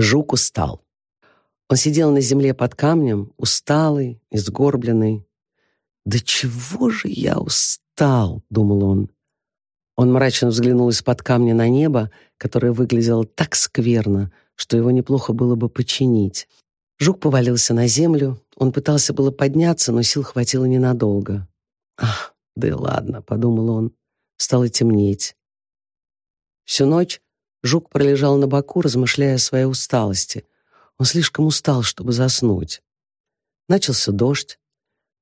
Жук устал. Он сидел на земле под камнем, усталый и сгорбленный. «Да чего же я устал?» — думал он. Он мрачно взглянул из-под камня на небо, которое выглядело так скверно, что его неплохо было бы починить. Жук повалился на землю. Он пытался было подняться, но сил хватило ненадолго. «Ах, да и ладно», — подумал он. Стало темнеть. Всю ночь Жук пролежал на боку, размышляя о своей усталости. Он слишком устал, чтобы заснуть. Начался дождь.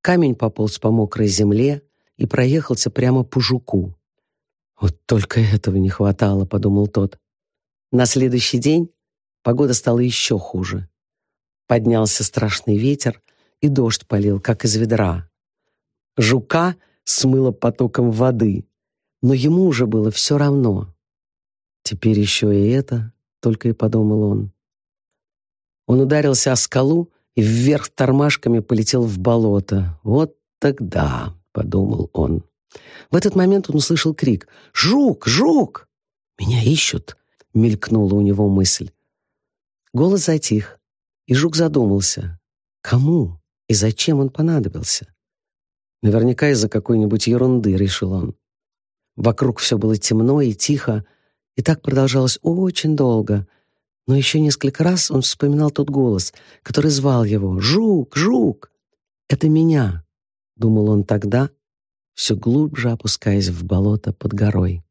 Камень пополз по мокрой земле и проехался прямо по жуку. «Вот только этого не хватало», — подумал тот. На следующий день погода стала еще хуже. Поднялся страшный ветер, и дождь полил, как из ведра. Жука смыло потоком воды, но ему уже было все равно. Теперь еще и это, только и подумал он. Он ударился о скалу и вверх тормашками полетел в болото. Вот тогда, подумал он. В этот момент он услышал крик «Жук! Жук!» «Меня ищут!» — мелькнула у него мысль. Голос затих, и жук задумался. Кому и зачем он понадобился? Наверняка из-за какой-нибудь ерунды, решил он. Вокруг все было темно и тихо, и так продолжалось очень долго. Но еще несколько раз он вспоминал тот голос, который звал его «Жук! Жук!» «Это меня!» — думал он тогда, все глубже опускаясь в болото под горой.